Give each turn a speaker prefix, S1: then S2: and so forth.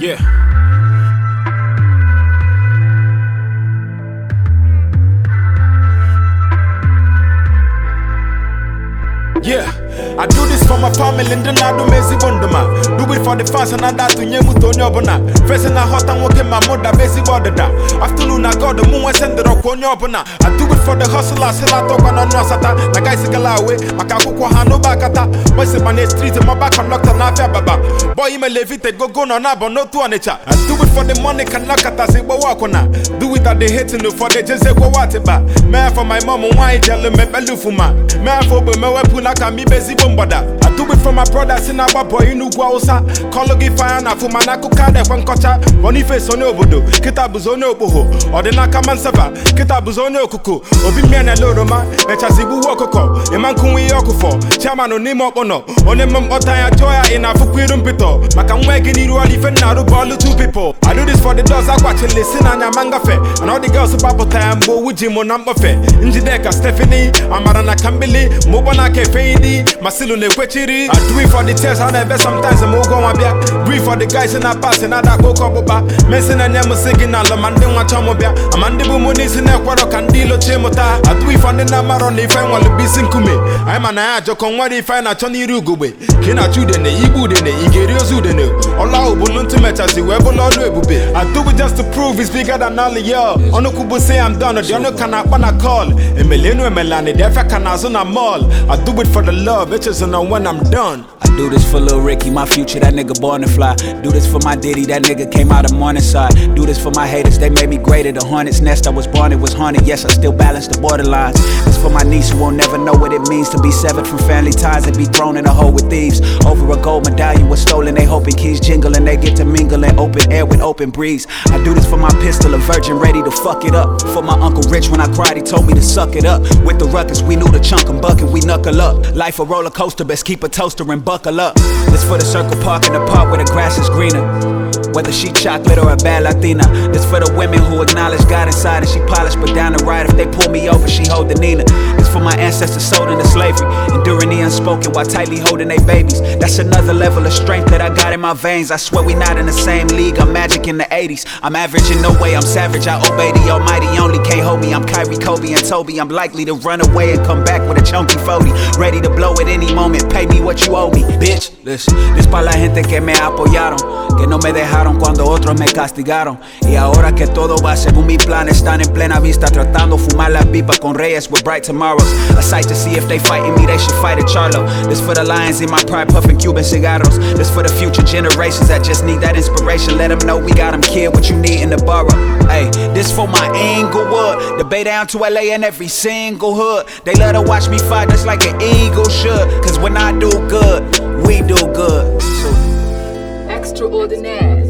S1: Yeah. Yeah. I do this for my family and then I do mezi bondoma. Do it for the fans and I da to nye muto nyobona. First and I hot and working my mother bezi bodada. Afternoon I got the moon and send the rock on nyobona. I do it for the hustler, sell out on no sata. Like I say away, makaku kwa hano bakata. Boy say my street, back conductor na fair baba. Boy me levite go go no na but no to anicha. I do it for the money can knock at us but walk on Do it at the hating for the just go what. Man for my mom why tell me belufuma. Man for me weapon aka mi bezi bombada. I with from my brother si na-agba bọ Enugu Awụsa kọlụ gị faya na afụ mana akụkọ a na-ekwe nkọcha Boniface onye obodo kịta bụzi onye okpogho ọdịnaka manseva kịta bụzi onye okuko obi mmiri na-ele oroma mechasị igbuwe ọkụkọ ịma nkụnwa ihe ọkụfọ chairman n'ime ọkpọnọ onye mma mkpọta ya jụọ ya ị na-afụkwa iru mpịtọ maka nwa gị n'iru ife na-arụ bụ ọlụ two people. I do this for the dogs akwachila esi n'anya ma ngafe na ọ dị gị ọsụpa pụta ya mgbe owu ji mụ na mkpọfe njideka Stephanie amara na kambili ma ụgbọ na aka ma silu na-ekwechiri kwechiri. I do it for the test. I never sometimes I'm go wabia. Breathe for the guys in a pass and I go koboba. Mensen and yamu singing all mande wa chamobia. Amande bu munisi ne kwaro kandilo chemota. I do it for the namaro ni fe wale bisinkume. I'm an aya joko nwari fe na choni rugube. Kina chude ne ibu de ne igeri ozude ne. Ola ubulu ntumechasi webo lolu ebube. I do it just to prove it's bigger than all of y'all. Ono kubu say I'm done. The ono kana pana call. Emelenu emelani defa kana zona mall. I do it for the love. Bitches know when I'm done.
S2: I do this for Lil Ricky, my future, that nigga born to fly. Do this for my Diddy, that nigga came out of Morningside. Do this for my haters, they made me greater. The hornet's nest I was born, it was haunted. Yes, I still balance the borderlines. It's for my niece who won't never know what it means to be severed from family ties and be thrown in a hole with thieves. Over a gold medallion was stolen, they hoping keys jingle and they get to mingle in open air with open breeze. I do this for my pistol, a virgin ready to fuck it up. For my uncle Rich, when I cried, he told me to suck it up. With the ruckus, we knew the chunk and bucket, we knuckle up. Life a roller coaster, best keep a toaster and buckle up. This for the circle park in the park where the grass is greener. Whether she chocolate or a bad Latina. This for the women who acknowledge God inside and she polished, but down the right if they pull me over, she hold the Nina. This for my ancestors sold into slavery, enduring the unspoken while tightly holding their babies. That's another level of strength that I got in my veins. I swear we not in the same league. I'm magic in the 80s. I'm average in no way. I'm savage. I obey the Almighty. Only can't hold me. I'm Kyrie, Kobe, and Toby. I'm likely to run away and come back with a chunky 40. Ready to blow at any moment. Pay me what you owe me, bitch. Listen, this pa' la gente que me apoyaron, que no me dejaron cuando otros me castigaron. Y ahora que todo va según mi plan, están en plena vista tratando fumar la pipa con reyes with bright tomorrows. A sight to see if they fighting me, they should fight at Charlo. This for the lions in my pride, puffing Cuban cigarros. This for the future generations that just need that inspiration. Let them know we got them, kid, what you need in the borough. Hey, this for my Inglewood, the bay down to LA and every single hood. They let her watch me fight just like an eagle should. Cause when I do good, we do good. So
S3: Extraordinaire.